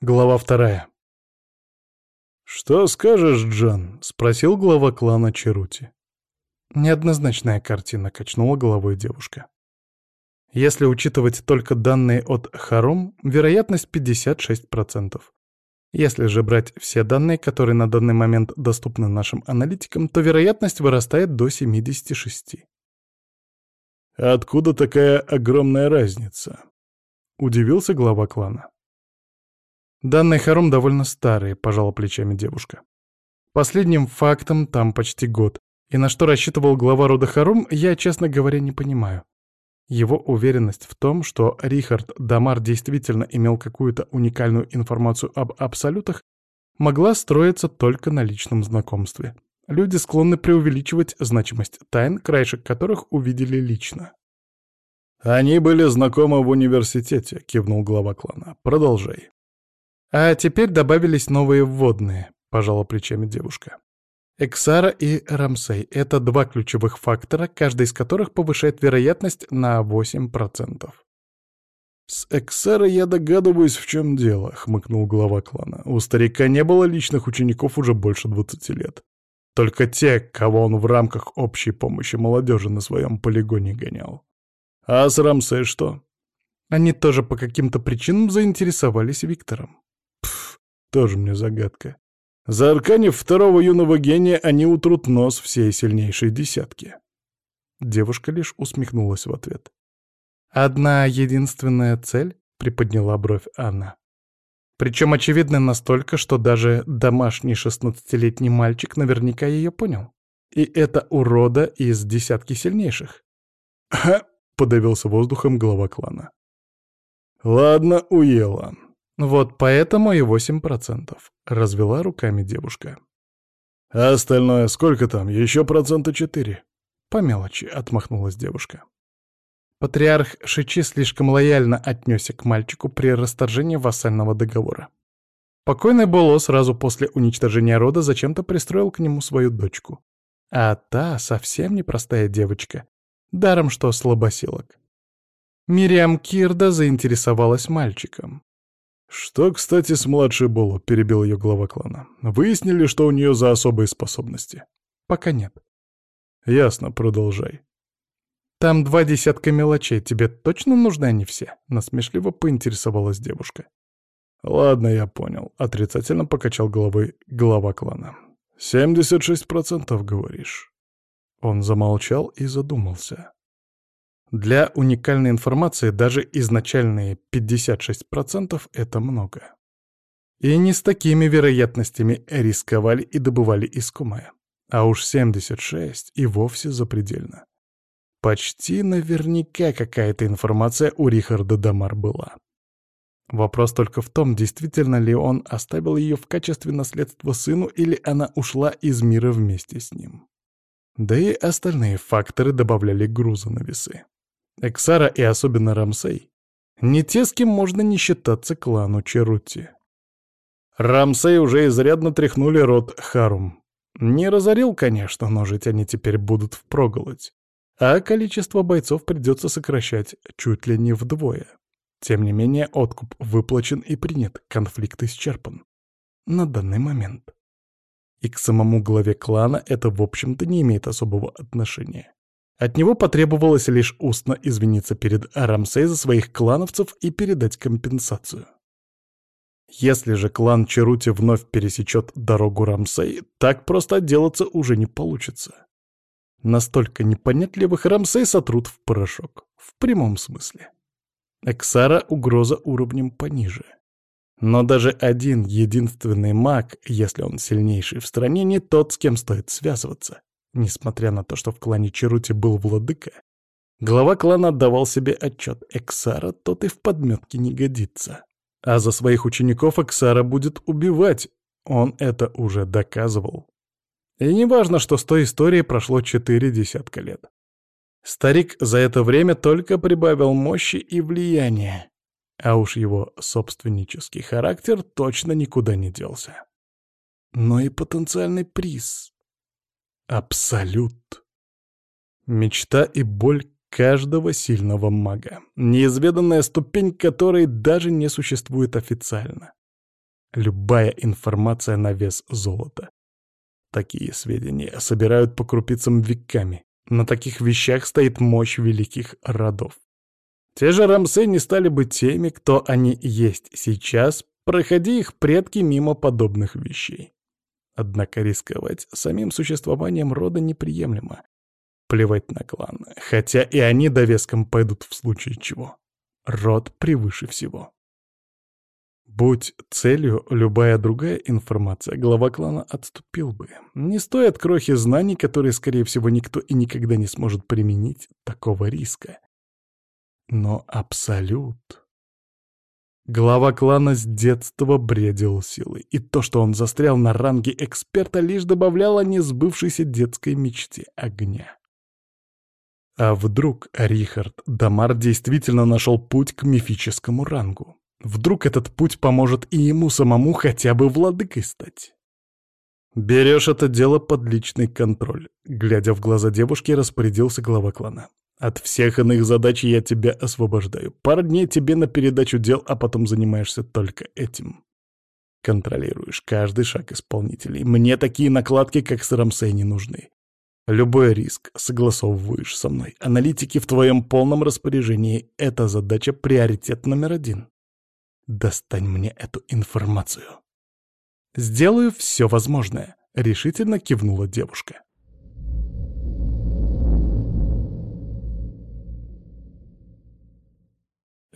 Глава вторая. «Что скажешь, Джон?» — спросил глава клана Черути. Неоднозначная картина, качнула головой девушка. Если учитывать только данные от Харум, вероятность 56%. Если же брать все данные, которые на данный момент доступны нашим аналитикам, то вероятность вырастает до 76%. «Откуда такая огромная разница?» — удивился глава клана. Данные Харум довольно старые, пожала плечами девушка. Последним фактом там почти год, и на что рассчитывал глава рода Харум, я, честно говоря, не понимаю. Его уверенность в том, что Рихард Дамар действительно имел какую-то уникальную информацию об абсолютах, могла строиться только на личном знакомстве. Люди склонны преувеличивать значимость тайн, краешек которых увидели лично. «Они были знакомы в университете», — кивнул глава клана. «Продолжай». А теперь добавились новые вводные, пожала плечами девушка. Эксара и Рамсей — это два ключевых фактора, каждый из которых повышает вероятность на 8%. «С Эксара я догадываюсь, в чем дело», — хмыкнул глава клана. «У старика не было личных учеников уже больше 20 лет. Только те, кого он в рамках общей помощи молодежи на своем полигоне гонял. А с Рамсей что?» Они тоже по каким-то причинам заинтересовались Виктором. Тоже мне загадка. За Арканев второго юного гения они утрут нос всей сильнейшей десятки. Девушка лишь усмехнулась в ответ. «Одна единственная цель?» — приподняла бровь Анна. Причем очевидно настолько, что даже домашний шестнадцатилетний мальчик наверняка ее понял. И это урода из десятки сильнейших. «Ха!» — подавился воздухом глава клана. «Ладно, уела. «Вот поэтому и восемь процентов», — развела руками девушка. «А остальное сколько там? Еще процента четыре?» «По мелочи», — отмахнулась девушка. Патриарх Шичи слишком лояльно отнесся к мальчику при расторжении вассального договора. Покойный Боло сразу после уничтожения рода зачем-то пристроил к нему свою дочку. А та совсем непростая девочка, даром что слабосилок. Мириам Кирда заинтересовалась мальчиком. «Что, кстати, с младшей Болу?» — перебил ее глава клана. «Выяснили, что у нее за особые способности?» «Пока нет». «Ясно, продолжай». «Там два десятка мелочей. Тебе точно нужны они все?» — насмешливо поинтересовалась девушка. «Ладно, я понял», — отрицательно покачал головой глава клана. «Семьдесят шесть процентов, говоришь?» Он замолчал и задумался. Для уникальной информации даже изначальные 56% — это много. И не с такими вероятностями рисковали и добывали искомое. А уж 76 и вовсе запредельно. Почти наверняка какая-то информация у Рихарда Дамар была. Вопрос только в том, действительно ли он оставил ее в качестве наследства сыну или она ушла из мира вместе с ним. Да и остальные факторы добавляли груза на весы. Эксара и особенно Рамсей, не те, с кем можно не считаться клану Черути. Рамсей уже изрядно тряхнули рот Харум. Не разорил, конечно, но жить они теперь будут впроголодь. А количество бойцов придется сокращать чуть ли не вдвое. Тем не менее, откуп выплачен и принят, конфликт исчерпан. На данный момент. И к самому главе клана это, в общем-то, не имеет особого отношения. От него потребовалось лишь устно извиниться перед Рамсей за своих клановцев и передать компенсацию. Если же клан Черути вновь пересечет дорогу Рамсей, так просто отделаться уже не получится. Настолько непонятливых Рамсей сотрут в порошок. В прямом смысле. Эксара — угроза уровнем пониже. Но даже один единственный маг, если он сильнейший в стране, не тот, с кем стоит связываться. Несмотря на то, что в клане Черути был владыка, глава клана отдавал себе отчет. Эксара тот и в подметке не годится. А за своих учеников Эксара будет убивать. Он это уже доказывал. И не важно, что с той историей прошло четыре десятка лет. Старик за это время только прибавил мощи и влияния. А уж его собственнический характер точно никуда не делся. Но и потенциальный приз. Абсолют. Мечта и боль каждого сильного мага. Неизведанная ступень которой даже не существует официально. Любая информация на вес золота. Такие сведения собирают по крупицам веками. На таких вещах стоит мощь великих родов. Те же Рамсы не стали бы теми, кто они есть сейчас, проходи их предки мимо подобных вещей. Однако рисковать самим существованием рода неприемлемо. Плевать на клан, хотя и они довеском пойдут в случае чего. Род превыше всего. Будь целью любая другая информация, глава клана отступил бы. Не стоят крохи знаний, которые, скорее всего, никто и никогда не сможет применить такого риска. Но Абсолют... Глава клана с детства бредил силой, и то, что он застрял на ранге эксперта, лишь добавляло несбывшейся детской мечте огня. А вдруг Рихард Дамар действительно нашел путь к мифическому рангу? Вдруг этот путь поможет и ему самому хотя бы владыкой стать? «Берешь это дело под личный контроль», — глядя в глаза девушки, распорядился глава клана. От всех иных задач я тебя освобождаю. Пару дней тебе на передачу дел, а потом занимаешься только этим. Контролируешь каждый шаг исполнителей. Мне такие накладки, как с Рамсей, не нужны. Любой риск согласовываешь со мной. Аналитики в твоем полном распоряжении. Это задача приоритет номер один. Достань мне эту информацию. Сделаю все возможное, — решительно кивнула девушка.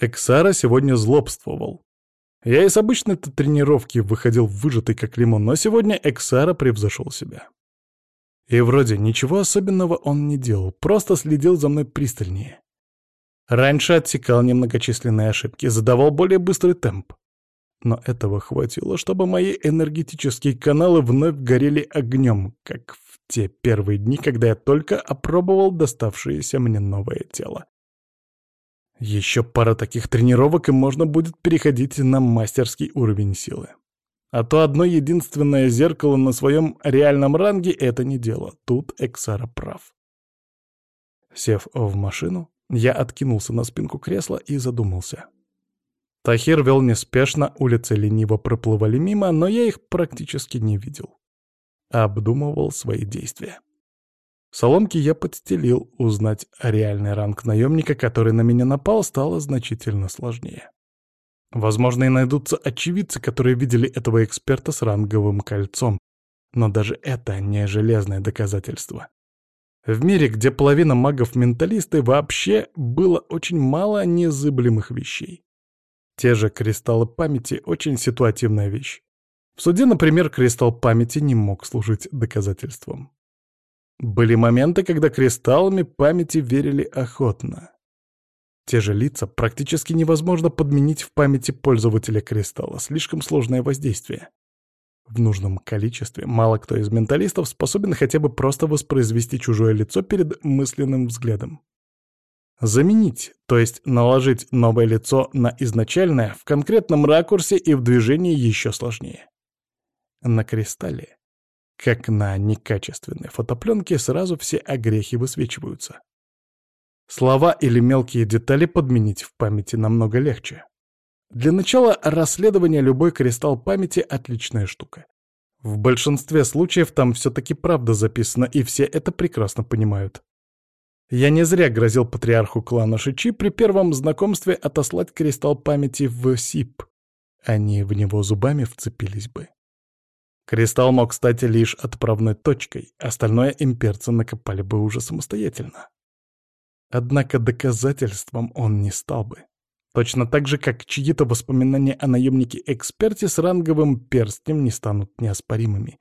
Эксара сегодня злобствовал. Я из обычной-то тренировки выходил выжатый как лимон, но сегодня Эксара превзошел себя. И вроде ничего особенного он не делал, просто следил за мной пристальнее. Раньше отсекал немногочисленные ошибки, задавал более быстрый темп. Но этого хватило, чтобы мои энергетические каналы вновь горели огнем, как в те первые дни, когда я только опробовал доставшееся мне новое тело. Еще пара таких тренировок, и можно будет переходить на мастерский уровень силы. А то одно единственное зеркало на своем реальном ранге — это не дело. Тут Эксара прав. Сев в машину, я откинулся на спинку кресла и задумался. Тахир вел неспешно, улицы лениво проплывали мимо, но я их практически не видел. Обдумывал свои действия. Соломки я подстелил, узнать реальный ранг наемника, который на меня напал, стало значительно сложнее. Возможно, и найдутся очевидцы, которые видели этого эксперта с ранговым кольцом, но даже это не железное доказательство. В мире, где половина магов-менталисты, вообще было очень мало незыблемых вещей. Те же кристаллы памяти — очень ситуативная вещь. В суде, например, кристалл памяти не мог служить доказательством. Были моменты, когда кристаллами памяти верили охотно. Те же лица практически невозможно подменить в памяти пользователя кристалла, слишком сложное воздействие. В нужном количестве мало кто из менталистов способен хотя бы просто воспроизвести чужое лицо перед мысленным взглядом. Заменить, то есть наложить новое лицо на изначальное в конкретном ракурсе и в движении еще сложнее. На кристалле как на некачественной фотопленке сразу все огрехи высвечиваются. Слова или мелкие детали подменить в памяти намного легче. Для начала расследования любой кристалл памяти — отличная штука. В большинстве случаев там все-таки правда записана, и все это прекрасно понимают. Я не зря грозил патриарху клана Шичи при первом знакомстве отослать кристалл памяти в СИП. Они в него зубами вцепились бы. Кристалл мог стать лишь отправной точкой, остальное имперцы накопали бы уже самостоятельно. Однако доказательством он не стал бы. Точно так же, как чьи-то воспоминания о наемнике-эксперте с ранговым перстнем не станут неоспоримыми.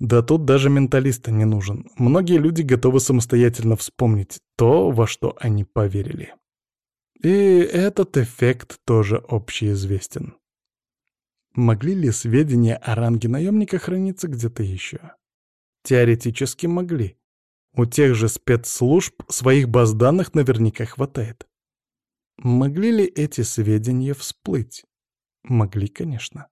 Да тут даже менталиста не нужен. Многие люди готовы самостоятельно вспомнить то, во что они поверили. И этот эффект тоже общеизвестен. Могли ли сведения о ранге наемника храниться где-то еще? Теоретически могли. У тех же спецслужб своих баз данных наверняка хватает. Могли ли эти сведения всплыть? Могли, конечно.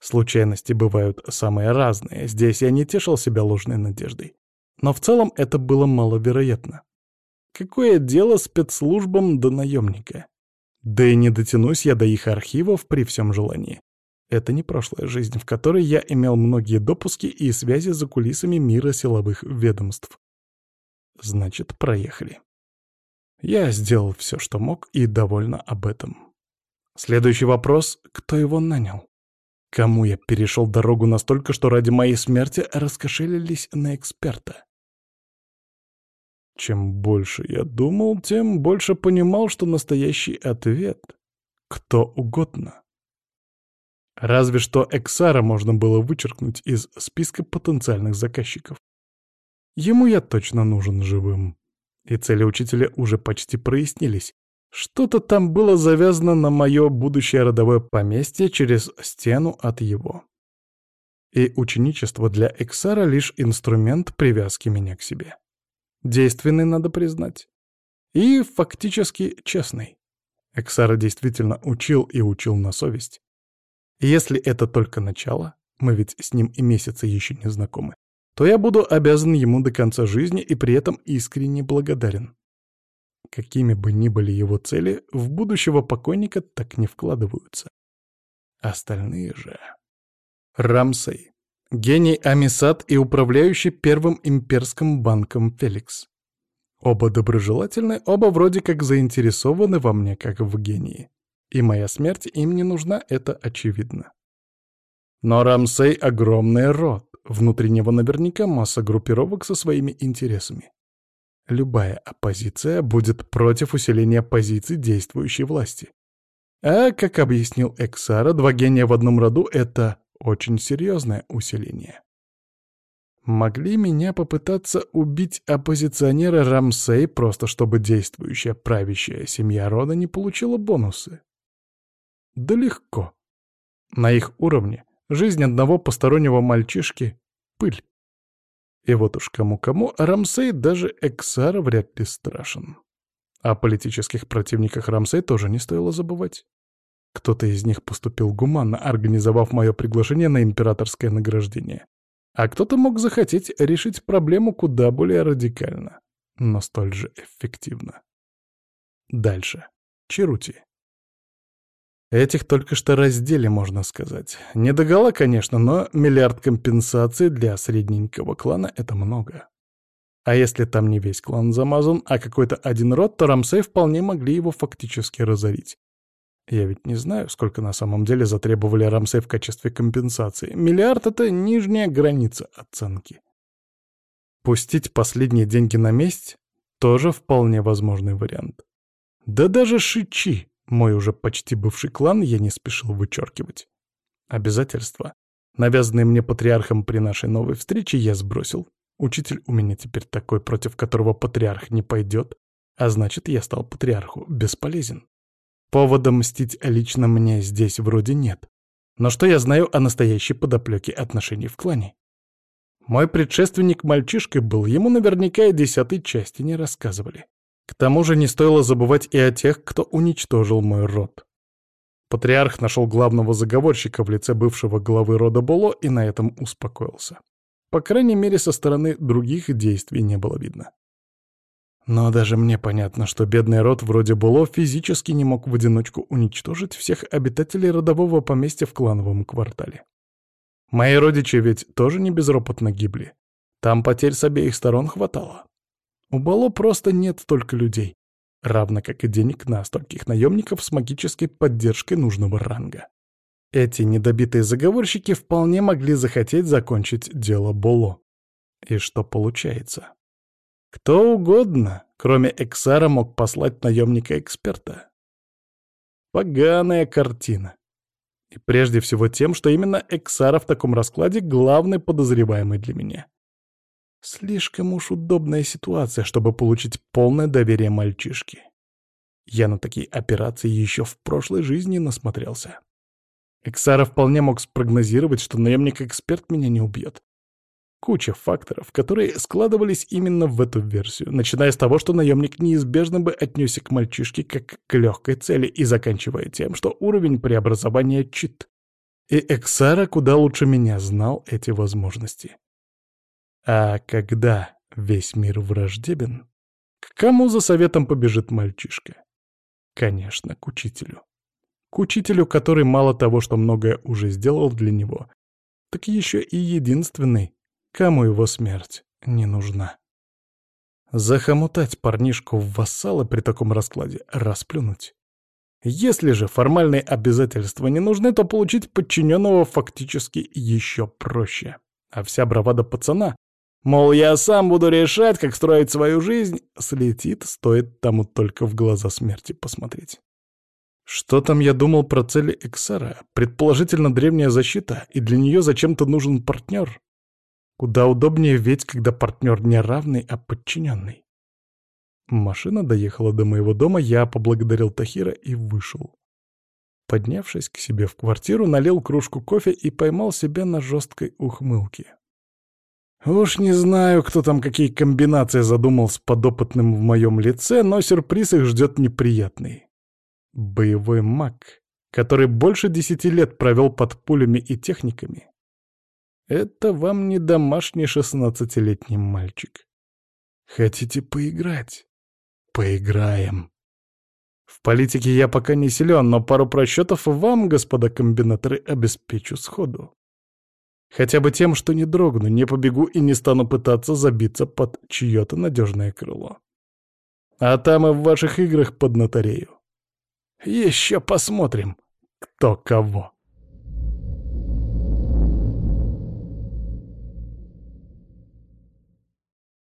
Случайности бывают самые разные, здесь я не тешил себя ложной надеждой. Но в целом это было маловероятно. Какое дело спецслужбам до наемника? Да и не дотянусь я до их архивов при всем желании. Это не прошлая жизнь, в которой я имел многие допуски и связи за кулисами мира силовых ведомств. Значит, проехали. Я сделал все, что мог, и довольна об этом. Следующий вопрос — кто его нанял? Кому я перешел дорогу настолько, что ради моей смерти раскошелились на эксперта? Чем больше я думал, тем больше понимал, что настоящий ответ — кто угодно. Разве что Эксара можно было вычеркнуть из списка потенциальных заказчиков. Ему я точно нужен живым. И цели учителя уже почти прояснились. Что-то там было завязано на мое будущее родовое поместье через стену от его. И ученичество для Эксара — лишь инструмент привязки меня к себе. Действенный, надо признать. И фактически честный. Эксара действительно учил и учил на совесть. Если это только начало, мы ведь с ним и месяца еще не знакомы, то я буду обязан ему до конца жизни и при этом искренне благодарен. Какими бы ни были его цели, в будущего покойника так не вкладываются. Остальные же... Рамсей. Гений Амисад и управляющий Первым имперским банком Феликс. Оба доброжелательны, оба вроде как заинтересованы во мне, как в гении. И моя смерть им не нужна, это очевидно. Но Рамсей — огромный род, внутри него наверняка масса группировок со своими интересами. Любая оппозиция будет против усиления позиций действующей власти. А, как объяснил Эксара, два гения в одном роду — это очень серьезное усиление. Могли меня попытаться убить оппозиционеры Рамсей, просто чтобы действующая правящая семья рода не получила бонусы. Да легко. На их уровне жизнь одного постороннего мальчишки — пыль. И вот уж кому-кому, Рамсей даже Эксара вряд ли страшен. О политических противниках Рамсей тоже не стоило забывать. Кто-то из них поступил гуманно, организовав мое приглашение на императорское награждение. А кто-то мог захотеть решить проблему куда более радикально, но столь же эффективно. Дальше. Черути. Этих только что раздели, можно сказать. Не догола, конечно, но миллиард компенсаций для средненького клана — это много. А если там не весь клан замазан, а какой-то один род, то Рамсей вполне могли его фактически разорить. Я ведь не знаю, сколько на самом деле затребовали Рамсей в качестве компенсации. Миллиард — это нижняя граница оценки. Пустить последние деньги на месть — тоже вполне возможный вариант. Да даже Шичи, мой уже почти бывший клан, я не спешил вычеркивать. Обязательства, навязанные мне патриархом при нашей новой встрече, я сбросил. Учитель у меня теперь такой, против которого патриарх не пойдет, а значит, я стал патриарху бесполезен. Повода мстить лично мне здесь вроде нет. Но что я знаю о настоящей подоплеке отношений в клане? Мой предшественник мальчишкой был, ему наверняка и десятой части не рассказывали. К тому же не стоило забывать и о тех, кто уничтожил мой род. Патриарх нашел главного заговорщика в лице бывшего главы рода Боло и на этом успокоился. По крайней мере, со стороны других действий не было видно. Но даже мне понятно, что бедный род вроде Було физически не мог в одиночку уничтожить всех обитателей родового поместья в клановом квартале. Мои родичи ведь тоже не безропотно гибли. Там потерь с обеих сторон хватало. У Бало просто нет столько людей, равно как и денег на стольких наемников с магической поддержкой нужного ранга. Эти недобитые заговорщики вполне могли захотеть закончить дело Боло. И что получается? Кто угодно, кроме Эксара, мог послать наемника-эксперта. Поганая картина. И прежде всего тем, что именно Эксара в таком раскладе главный подозреваемый для меня. Слишком уж удобная ситуация, чтобы получить полное доверие мальчишки. Я на такие операции еще в прошлой жизни насмотрелся. Эксара вполне мог спрогнозировать, что наемник-эксперт меня не убьет. Куча факторов, которые складывались именно в эту версию, начиная с того, что наемник неизбежно бы отнесся к мальчишке как к легкой цели и заканчивая тем, что уровень преобразования чит. И Эксара куда лучше меня знал эти возможности. А когда весь мир враждебен, к кому за советом побежит мальчишка? Конечно, к учителю. к учителю, который мало того, что многое уже сделал для него, так еще и единственный, кому его смерть не нужна. Захомутать парнишку в вассалы при таком раскладе, расплюнуть. Если же формальные обязательства не нужны, то получить подчиненного фактически еще проще. А вся бравада пацана, мол, я сам буду решать, как строить свою жизнь, слетит, стоит тому только в глаза смерти посмотреть. Что там я думал про цели Эксара? Предположительно древняя защита, и для нее зачем-то нужен партнер. Куда удобнее ведь, когда партнер не равный, а подчиненный. Машина доехала до моего дома, я поблагодарил Тахира и вышел. Поднявшись к себе в квартиру, налил кружку кофе и поймал себя на жесткой ухмылке. Уж не знаю, кто там какие комбинации задумал с подопытным в моем лице, но сюрприз их ждет неприятный. Боевой маг, который больше десяти лет провел под пулями и техниками, это вам не домашний шестнадцатилетний мальчик. Хотите поиграть? Поиграем. В политике я пока не силен, но пару просчетов вам, господа комбинаторы, обеспечу сходу. Хотя бы тем, что не дрогну, не побегу и не стану пытаться забиться под чье-то надежное крыло. А там и в ваших играх поднаторею. Еще посмотрим, кто кого.